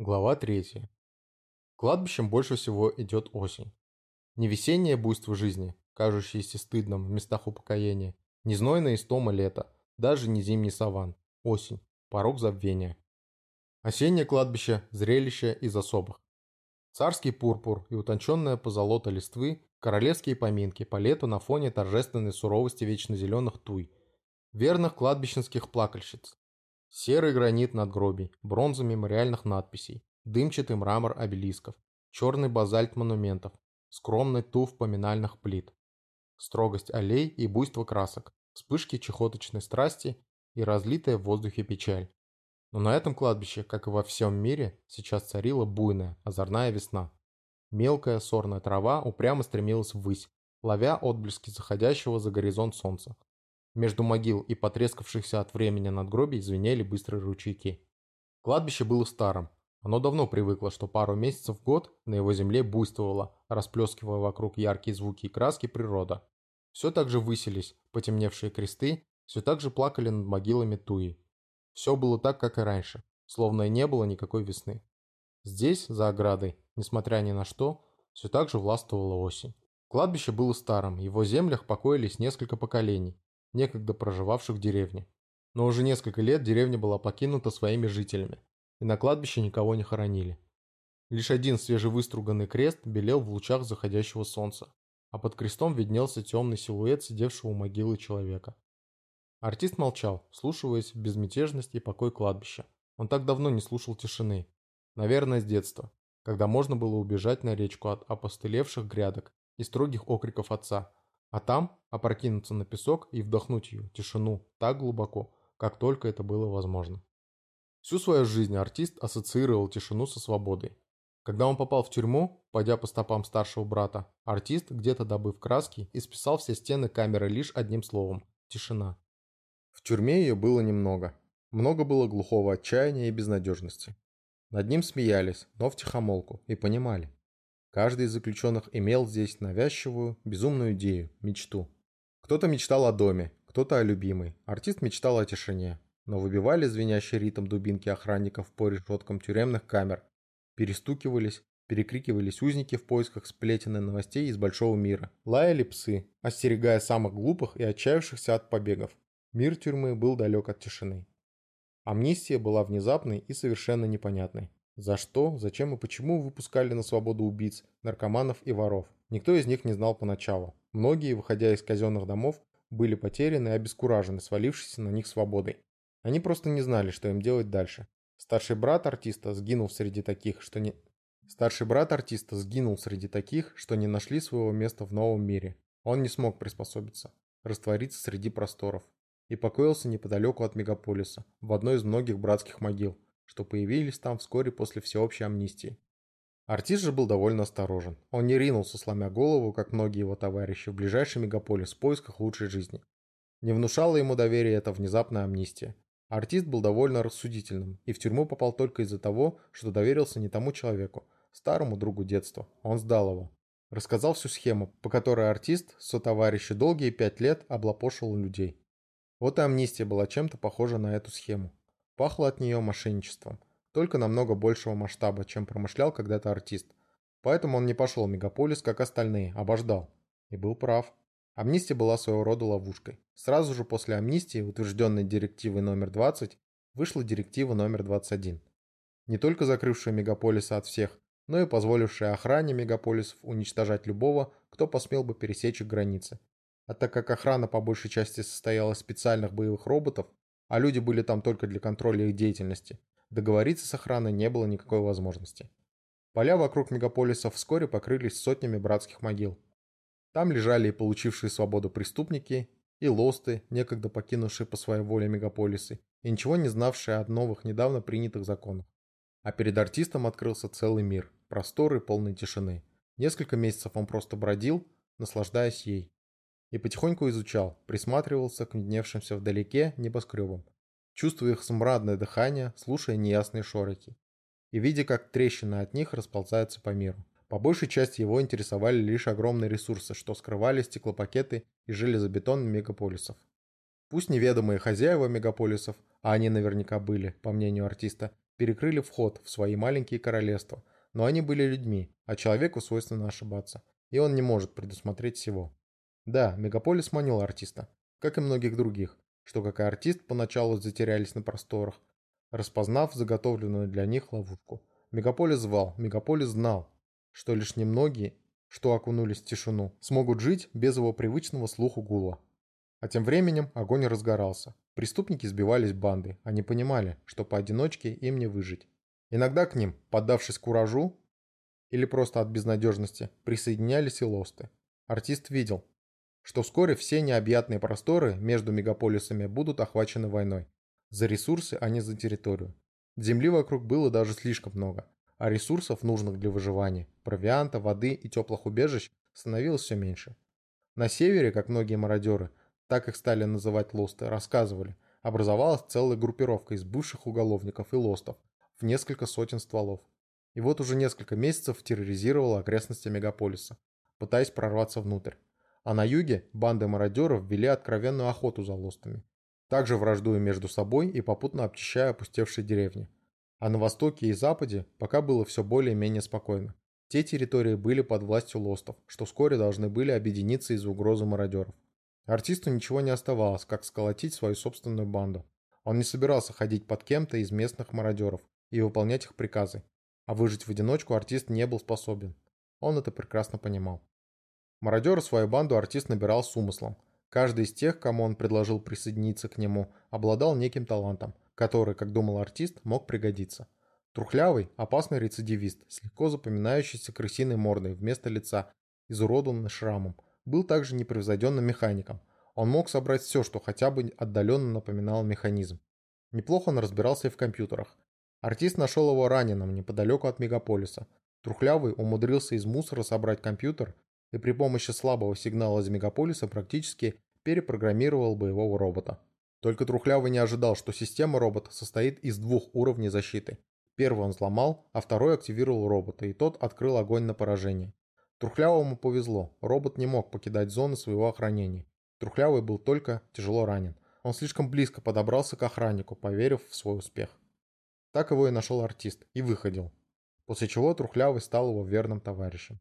Глава 3. Кладбищем больше всего идет осень. Не весеннее буйство жизни, кажущееся стыдным в местах упокоения, не знойная истома лета, даже не зимний саван. Осень. Порог забвения. Осеннее кладбище – зрелище из особых. Царский пурпур и утонченная позолота листвы, королевские поминки по лету на фоне торжественной суровости вечно зеленых туй, верных кладбищенских плакальщиц, Серый гранит надгробий, бронза мемориальных надписей, дымчатый мрамор обелисков, черный базальт монументов, скромный туф поминальных плит, строгость аллей и буйство красок, вспышки чехоточной страсти и разлитая в воздухе печаль. Но на этом кладбище, как и во всем мире, сейчас царила буйная, озорная весна. Мелкая сорная трава упрямо стремилась ввысь, ловя отблески заходящего за горизонт солнца, между могил и потрескавшихся от времени надгробий звенели быстрые ручейки. Кладбище было старым. Оно давно привыкло, что пару месяцев в год на его земле буйствовала, расплескивая вокруг яркие звуки и краски природа. Все так же высились потемневшие кресты, все так же плакали над могилами туи. Все было так, как и раньше, словно и не было никакой весны. Здесь, за оградой, несмотря ни на что, все так же властвовала осень. Кладбище было старым, его землях покоились несколько поколений, некогда проживавших в деревне. Но уже несколько лет деревня была покинута своими жителями, и на кладбище никого не хоронили. Лишь один свежевыструганный крест белел в лучах заходящего солнца, а под крестом виднелся темный силуэт сидевшего у могилы человека. Артист молчал, вслушиваясь в безмятежность и покой кладбища. Он так давно не слушал тишины. Наверное, с детства, когда можно было убежать на речку от опостылевших грядок и строгих окриков отца, а там опрокинуться на песок и вдохнуть ее, тишину, так глубоко, как только это было возможно. Всю свою жизнь артист ассоциировал тишину со свободой. Когда он попал в тюрьму, пойдя по стопам старшего брата, артист, где-то добыв краски, исписал все стены камеры лишь одним словом – тишина. В тюрьме ее было немного. Много было глухого отчаяния и безнадежности. Над ним смеялись, но втихомолку, и понимали. Каждый из заключенных имел здесь навязчивую, безумную идею, мечту. Кто-то мечтал о доме, кто-то о любимой, артист мечтал о тишине. Но выбивали звенящий ритм дубинки охранников по решеткам тюремных камер, перестукивались, перекрикивались узники в поисках сплетен и новостей из большого мира. Лаяли псы, остерегая самых глупых и отчаявшихся от побегов. Мир тюрьмы был далек от тишины. Амнистия была внезапной и совершенно непонятной. За что, зачем и почему выпускали на свободу убийц, наркоманов и воров? Никто из них не знал поначалу. Многие, выходя из казенных домов, были потеряны и обескуражены, свалившись на них свободой. Они просто не знали, что им делать дальше. Старший брат артиста сгинул среди таких, что не... Старший брат артиста сгинул среди таких, что не нашли своего места в новом мире. Он не смог приспособиться, раствориться среди просторов. И покоился неподалеку от мегаполиса, в одной из многих братских могил, что появились там вскоре после всеобщей амнистии. Артист же был довольно осторожен. Он не ринулся, сломя голову, как многие его товарищи, в ближайший мегаполис в поисках лучшей жизни. Не внушала ему доверия эта внезапная амнистия. Артист был довольно рассудительным и в тюрьму попал только из-за того, что доверился не тому человеку, старому другу детства. Он сдал его. Рассказал всю схему, по которой артист, сотоварищи долгие пять лет облапошил людей. Вот и амнистия была чем-то похожа на эту схему. Пахло от нее мошенничеством, только намного большего масштаба, чем промышлял когда-то артист. Поэтому он не пошел в мегаполис, как остальные, обождал. И был прав. Амнистия была своего рода ловушкой. Сразу же после амнистии, утвержденной директивой номер 20, вышла директива номер 21. Не только закрывшая мегаполисы от всех, но и позволившая охране мегаполисов уничтожать любого, кто посмел бы пересечь их границы. А так как охрана по большей части состояла из специальных боевых роботов, а люди были там только для контроля их деятельности, договориться с охраной не было никакой возможности. Поля вокруг мегаполиса вскоре покрылись сотнями братских могил. Там лежали и получившие свободу преступники, и лосты, некогда покинувшие по своей воле мегаполисы, и ничего не знавшие о новых недавно принятых законах. А перед артистом открылся целый мир, просторы полной тишины. Несколько месяцев он просто бродил, наслаждаясь ей и потихоньку изучал, присматривался к видневшимся вдалеке небоскребам, чувствуя их смрадное дыхание, слушая неясные шорохи, и видя, как трещины от них расползаются по миру. По большей части его интересовали лишь огромные ресурсы, что скрывали стеклопакеты и железобетон мегаполисов. Пусть неведомые хозяева мегаполисов, а они наверняка были, по мнению артиста, перекрыли вход в свои маленькие королевства, но они были людьми, а человеку свойственно ошибаться, и он не может предусмотреть всего. Да, мегаполис манил артиста, как и многих других, что как и артист поначалу затерялись на просторах, распознав заготовленную для них ловушку. Мегаполис звал, Мегаполис знал, что лишь немногие, что окунулись в тишину, смогут жить без его привычного слуху гула. А тем временем огонь разгорался. Преступники сбивались банды, они понимали, что поодиночке им не выжить. Иногда к ним, поддавшись куражу или просто от безнадежности, присоединялись и лосты. Артист видел, что вскоре все необъятные просторы между мегаполисами будут охвачены войной. За ресурсы, а не за территорию. Земли вокруг было даже слишком много, а ресурсов, нужных для выживания, провианта, воды и теплых убежищ, становилось все меньше. На севере, как многие мародеры, так их стали называть лосты, рассказывали, образовалась целая группировка из бывших уголовников и лостов в несколько сотен стволов. И вот уже несколько месяцев терроризировала окрестности мегаполиса, пытаясь прорваться внутрь. А на юге банды мародеров вели откровенную охоту за лостами, также враждуя между собой и попутно обчищая опустевшие деревни. А на востоке и западе пока было все более-менее спокойно. Те территории были под властью лостов, что вскоре должны были объединиться из-за угрозы мародеров. Артисту ничего не оставалось, как сколотить свою собственную банду. Он не собирался ходить под кем-то из местных мародеров и выполнять их приказы. А выжить в одиночку артист не был способен. Он это прекрасно понимал. Мародера свою банду артист набирал с умыслом. Каждый из тех, кому он предложил присоединиться к нему, обладал неким талантом, который, как думал артист, мог пригодиться. Трухлявый, опасный рецидивист, с легко запоминающейся крысиной мордой вместо лица, изуродованный шрамом, был также непревзойденным механиком. Он мог собрать все, что хотя бы отдаленно напоминал механизм. Неплохо он разбирался и в компьютерах. Артист нашел его раненым неподалеку от мегаполиса. Трухлявый умудрился из мусора собрать компьютер и при помощи слабого сигнала из мегаполиса практически перепрограммировал боевого робота. Только Трухлявый не ожидал, что система робота состоит из двух уровней защиты. Первый он взломал, а второй активировал робота, и тот открыл огонь на поражение. Трухлявому повезло, робот не мог покидать зоны своего охранения. Трухлявый был только тяжело ранен. Он слишком близко подобрался к охраннику, поверив в свой успех. Так его и нашел артист, и выходил. После чего Трухлявый стал его верным товарищем.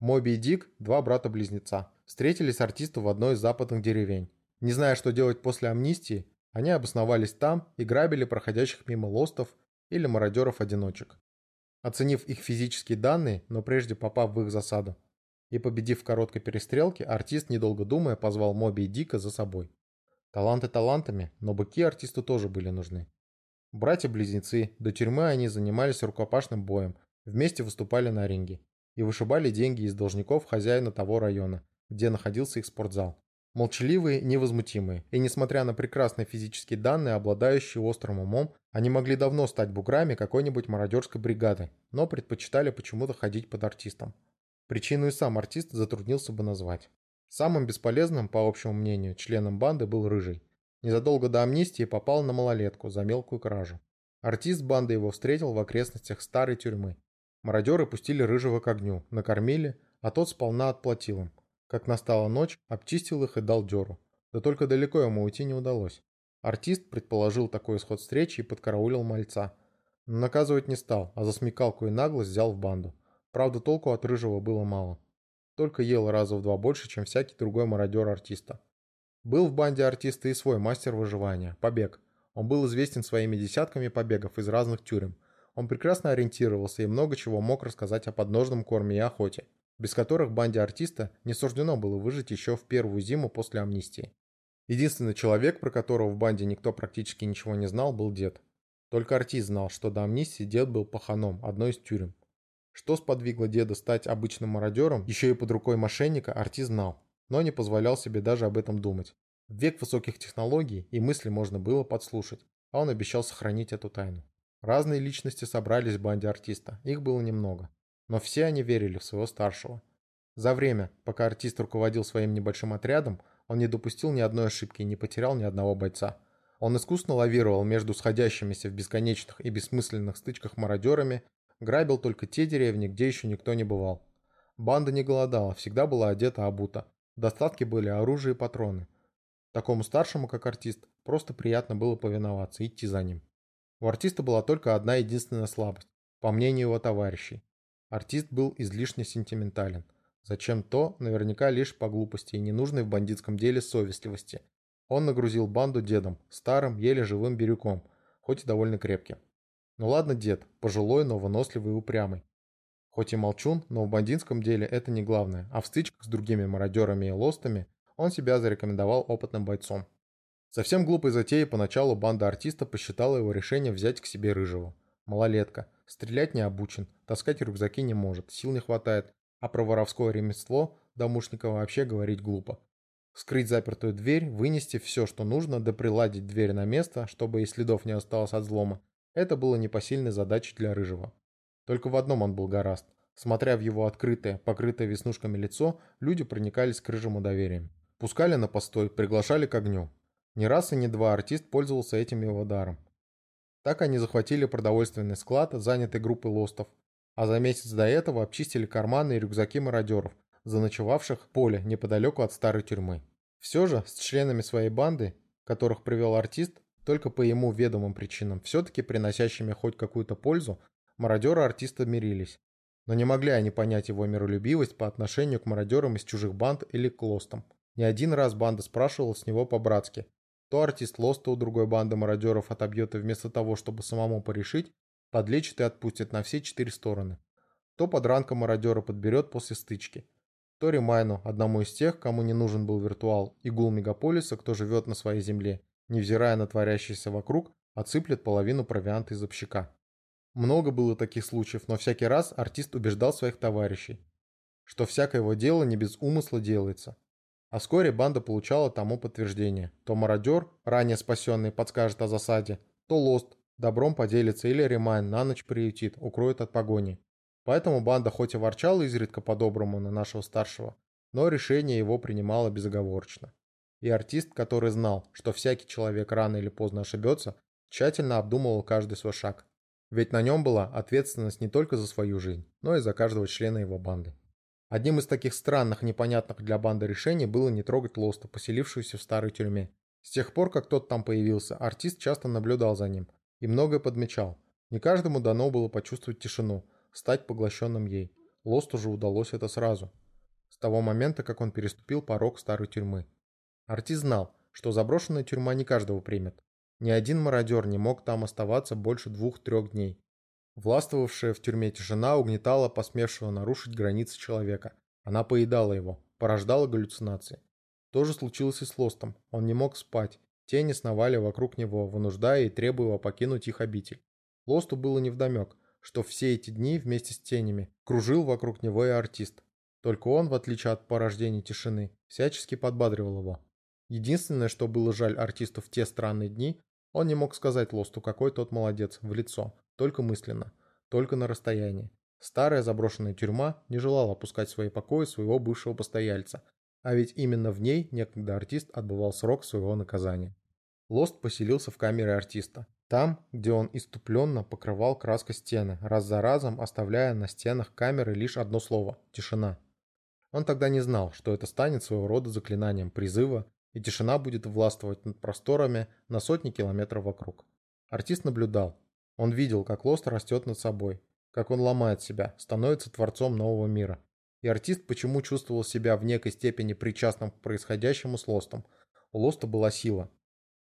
Моби и Дик, два брата-близнеца, встретились артисту в одной из западных деревень. Не зная, что делать после амнистии, они обосновались там и грабили проходящих мимо лостов или мародеров-одиночек. Оценив их физические данные, но прежде попав в их засаду, и победив в короткой перестрелке, артист, недолго думая, позвал Моби и Дика за собой. Таланты талантами, но быки артисту тоже были нужны. Братья-близнецы, до тюрьмы они занимались рукопашным боем, вместе выступали на ринге и вышибали деньги из должников хозяина того района, где находился их спортзал. Молчаливые, невозмутимые, и несмотря на прекрасные физические данные, обладающие острым умом, они могли давно стать буграми какой-нибудь мародерской бригады, но предпочитали почему-то ходить под артистом. Причину и сам артист затруднился бы назвать. Самым бесполезным, по общему мнению, членом банды был Рыжий. Незадолго до амнистии попал на малолетку за мелкую кражу. Артист банды его встретил в окрестностях старой тюрьмы, Мародеры пустили Рыжего к огню, накормили, а тот сполна отплатил им. Как настала ночь, обчистил их и дал дёру. Да только далеко ему уйти не удалось. Артист предположил такой исход встречи и подкараулил мальца. Но наказывать не стал, а за смекалку и наглость взял в банду. Правда, толку от Рыжего было мало. Только ел раза в два больше, чем всякий другой мародер артиста. Был в банде артиста и свой мастер выживания – побег. Он был известен своими десятками побегов из разных тюрем – он прекрасно ориентировался и много чего мог рассказать о подножном корме и охоте, без которых банде артиста не суждено было выжить еще в первую зиму после амнистии. Единственный человек, про которого в банде никто практически ничего не знал, был дед. Только артист знал, что до амнистии дед был паханом одной из тюрем. Что сподвигло деда стать обычным мародером, еще и под рукой мошенника, артист знал, но не позволял себе даже об этом думать. В век высоких технологий и мысли можно было подслушать, а он обещал сохранить эту тайну. Разные личности собрались в банде артиста, их было немного. Но все они верили в своего старшего. За время, пока артист руководил своим небольшим отрядом, он не допустил ни одной ошибки и не потерял ни одного бойца. Он искусно лавировал между сходящимися в бесконечных и бессмысленных стычках мародерами, грабил только те деревни, где еще никто не бывал. Банда не голодала, всегда была одета обута. В достатке были оружие и патроны. Такому старшему, как артист, просто приятно было повиноваться, идти за ним. У артиста была только одна единственная слабость, по мнению его товарищей. Артист был излишне сентиментален. Зачем то, наверняка лишь по глупости и ненужной в бандитском деле совестливости. Он нагрузил банду дедом, старым, еле живым бирюком, хоть и довольно крепким. Ну ладно дед, пожилой, но выносливый и упрямый. Хоть и молчун, но в бандитском деле это не главное, а в стычках с другими мародерами и лостами он себя зарекомендовал опытным бойцом. Совсем глупой затеей поначалу банда артиста посчитала его решение взять к себе Рыжего. Малолетка, стрелять не обучен, таскать рюкзаки не может, сил не хватает, а про воровское ремесло Домушникова вообще говорить глупо. Скрыть запертую дверь, вынести все, что нужно, да приладить дверь на место, чтобы и следов не осталось от взлома, это было непосильной задачей для Рыжего. Только в одном он был гораст. Смотря в его открытое, покрытое веснушками лицо, люди проникались к Рыжему доверием. Пускали на постой, приглашали к огню. Не раз и не два артист пользовался этим его даром. Так они захватили продовольственный склад, занятый группой лостов, а за месяц до этого обчистили карманы и рюкзаки мародеров, заночевавших в поле неподалеку от старой тюрьмы. Все же с членами своей банды, которых привел артист, только по ему ведомым причинам, все-таки приносящими хоть какую-то пользу, мародеры артиста мирились. Но не могли они понять его миролюбивость по отношению к мародерам из чужих банд или к лостам. Не один раз банда спрашивала с него по-братски. То артист лоста у другой банды мародеров отобьет и вместо того, чтобы самому порешить, подлечит и отпустит на все четыре стороны. То подранка мародера подберет после стычки. То Римайну, одному из тех, кому не нужен был виртуал и гул мегаполиса, кто живет на своей земле, невзирая на творящееся вокруг, отсыплет половину провианта из общака. Много было таких случаев, но всякий раз артист убеждал своих товарищей, что всякое его дело не без умысла делается. А вскоре банда получала тому подтверждение. То мародер, ранее спасенный, подскажет о засаде, то лост, добром поделится или ремайн на ночь приютит, укроет от погони. Поэтому банда хоть и ворчала изредка по-доброму на нашего старшего, но решение его принимала безоговорочно. И артист, который знал, что всякий человек рано или поздно ошибется, тщательно обдумывал каждый свой шаг. Ведь на нем была ответственность не только за свою жизнь, но и за каждого члена его банды. Одним из таких странных, непонятных для банды решений было не трогать Лоста, поселившегося в старой тюрьме. С тех пор, как тот там появился, артист часто наблюдал за ним и многое подмечал. Не каждому дано было почувствовать тишину, стать поглощенным ей. Лосту же удалось это сразу. С того момента, как он переступил порог старой тюрьмы. Артист знал, что заброшенная тюрьма не каждого примет. Ни один мародер не мог там оставаться больше двух-трех дней. Властвовавшая в тюрьме тишина угнетала посмевшего нарушить границы человека. Она поедала его, порождала галлюцинации. То же случилось и с Лостом. Он не мог спать. Тени сновали вокруг него, вынуждая и требуя его покинуть их обитель. Лосту было невдомек, что все эти дни вместе с тенями кружил вокруг него и артист. Только он, в отличие от порождения тишины, всячески подбадривал его. Единственное, что было жаль артисту в те странные дни, он не мог сказать Лосту, какой тот молодец, в лицо, только мысленно, только на расстоянии. Старая заброшенная тюрьма не желала опускать в свои покои своего бывшего постояльца, а ведь именно в ней некогда артист отбывал срок своего наказания. Лост поселился в камере артиста, там, где он иступленно покрывал краской стены, раз за разом оставляя на стенах камеры лишь одно слово – тишина. Он тогда не знал, что это станет своего рода заклинанием призыва и тишина будет властвовать над просторами на сотни километров вокруг. Артист наблюдал. Он видел, как Лост растет над собой, как он ломает себя, становится творцом нового мира. И артист почему чувствовал себя в некой степени причастным к происходящему с Лостом. У Лоста была сила.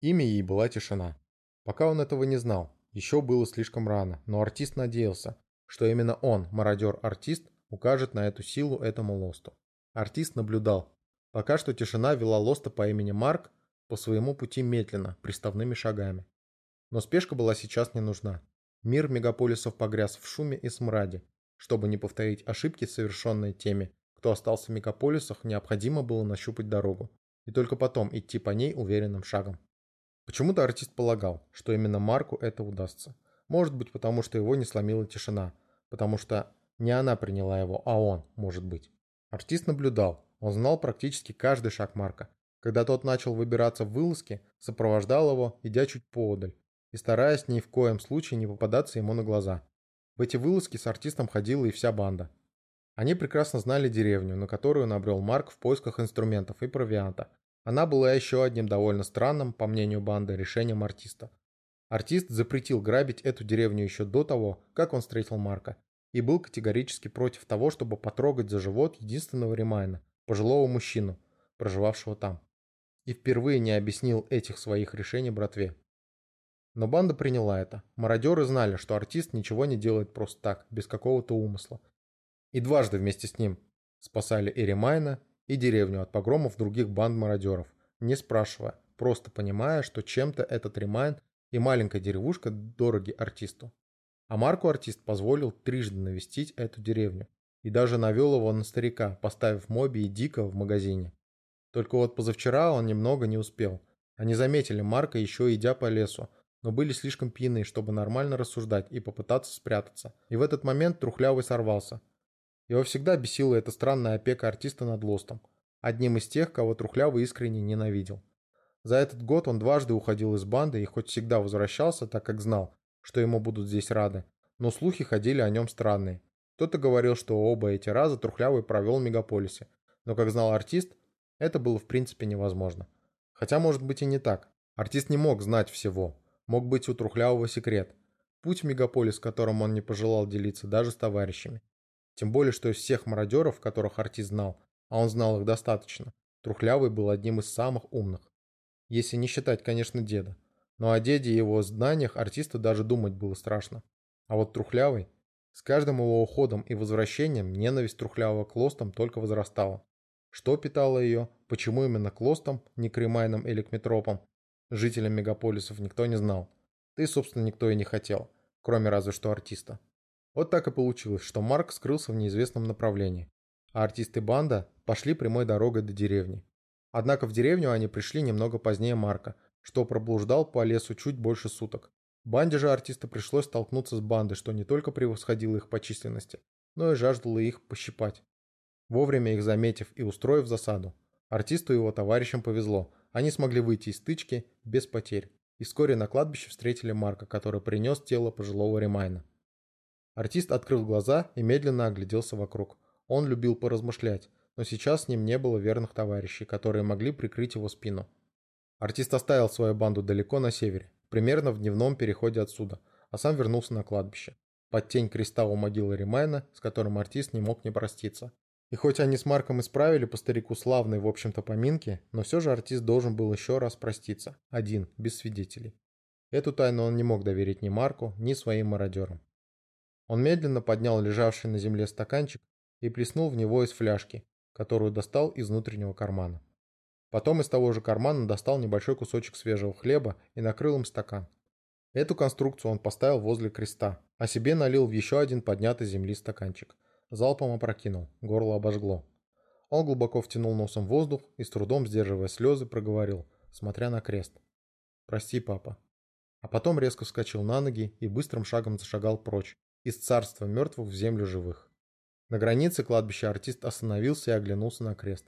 Имя ей была тишина. Пока он этого не знал, еще было слишком рано, но артист надеялся, что именно он, мародер-артист, укажет на эту силу этому Лосту. Артист наблюдал, Пока что тишина вела Лоста по имени Марк по своему пути медленно, приставными шагами. Но спешка была сейчас не нужна. Мир мегаполисов погряз в шуме и смраде. Чтобы не повторить ошибки, совершенные теми, кто остался в мегаполисах, необходимо было нащупать дорогу. И только потом идти по ней уверенным шагом. Почему-то артист полагал, что именно Марку это удастся. Может быть, потому что его не сломила тишина. Потому что не она приняла его, а он, может быть. Артист наблюдал, он знал практически каждый шаг Марка. Когда тот начал выбираться в вылазки, сопровождал его, идя чуть поодаль, и стараясь ни в коем случае не попадаться ему на глаза. В эти вылазки с артистом ходила и вся банда. Они прекрасно знали деревню, на которую набрел Марк в поисках инструментов и провианта. Она была еще одним довольно странным, по мнению банды, решением артиста. Артист запретил грабить эту деревню еще до того, как он встретил Марка, и был категорически против того, чтобы потрогать за живот единственного Римайна, пожилого мужчину, проживавшего там. И впервые не объяснил этих своих решений братве. Но банда приняла это. Мародеры знали, что артист ничего не делает просто так, без какого-то умысла. И дважды вместе с ним спасали и и деревню от погромов других банд мародеров, не спрашивая, просто понимая, что чем-то этот Римайн и маленькая деревушка дороги артисту. А Марку артист позволил трижды навестить эту деревню и даже навел его на старика, поставив Моби и Дика в магазине. Только вот позавчера он немного не успел. Они заметили Марка еще идя по лесу, но были слишком пьяны, чтобы нормально рассуждать и попытаться спрятаться. И в этот момент Трухлявый сорвался. Его всегда бесила эта странная опека артиста над Лостом, одним из тех, кого Трухлявый искренне ненавидел. За этот год он дважды уходил из банды и хоть всегда возвращался, так как знал, что ему будут здесь рады, но слухи ходили о нем странные. Кто-то говорил, что оба эти раза Трухлявый провел в мегаполисе, но, как знал артист, это было в принципе невозможно. Хотя, может быть и не так. Артист не мог знать всего. Мог быть у Трухлявого секрет. Путь в мегаполис, которым он не пожелал делиться даже с товарищами. Тем более, что из всех мародеров, которых артист знал, а он знал их достаточно, Трухлявый был одним из самых умных. Если не считать, конечно, деда. Но о деде и его знаниях артисту даже думать было страшно. А вот Трухлявый... С каждым его уходом и возвращением ненависть Трухлявого к Лостам только возрастала. Что питало ее, почему именно к Лостам, не к Римайнам или к Метропам, жителям мегаполисов никто не знал. Да и, собственно, никто и не хотел, кроме разве что артиста. Вот так и получилось, что Марк скрылся в неизвестном направлении, а артисты банда пошли прямой дорогой до деревни. Однако в деревню они пришли немного позднее Марка, что проблуждал по лесу чуть больше суток. Банде же артиста пришлось столкнуться с бандой, что не только превосходило их по численности, но и жаждало их пощипать. Вовремя их заметив и устроив засаду. Артисту и его товарищам повезло, они смогли выйти из стычки без потерь. И вскоре на кладбище встретили Марка, который принес тело пожилого Ремайна. Артист открыл глаза и медленно огляделся вокруг. Он любил поразмышлять, но сейчас с ним не было верных товарищей, которые могли прикрыть его спину. Артист оставил свою банду далеко на севере, примерно в дневном переходе отсюда, а сам вернулся на кладбище, под тень креста у могилы Римайна, с которым артист не мог не проститься. И хоть они с Марком исправили по старику славные, в общем-то, поминки, но все же артист должен был еще раз проститься, один, без свидетелей. Эту тайну он не мог доверить ни Марку, ни своим мародерам. Он медленно поднял лежавший на земле стаканчик и плеснул в него из фляжки, которую достал из внутреннего кармана. Потом из того же кармана достал небольшой кусочек свежего хлеба и накрыл им стакан. Эту конструкцию он поставил возле креста, а себе налил в еще один поднятый земли стаканчик. Залпом опрокинул, горло обожгло. Он глубоко втянул носом воздух и с трудом, сдерживая слезы, проговорил, смотря на крест. «Прости, папа». А потом резко вскочил на ноги и быстрым шагом зашагал прочь, из царства мертвых в землю живых. На границе кладбища артист остановился и оглянулся на крест.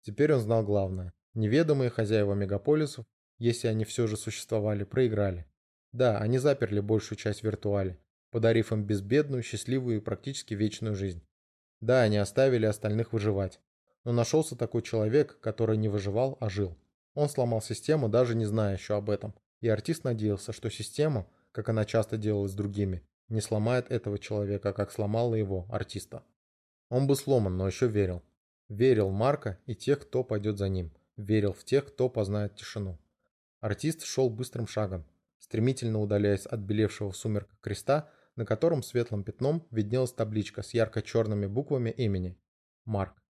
Теперь он знал главное. Неведомые хозяева мегаполисов, если они все же существовали, проиграли. Да, они заперли большую часть виртуали, подарив им безбедную, счастливую и практически вечную жизнь. Да, они оставили остальных выживать. Но нашелся такой человек, который не выживал, а жил. Он сломал систему, даже не зная еще об этом. И артист надеялся, что систему, как она часто делала с другими, не сломает этого человека, как сломала его, артиста. Он бы сломан, но еще верил. Верил Марка и тех, кто пойдет за ним. Верил в тех, кто познает тишину. Артист шел быстрым шагом, стремительно удаляясь от белевшего в сумерках креста, на котором светлым пятном виднелась табличка с ярко-черными буквами имени – Марк.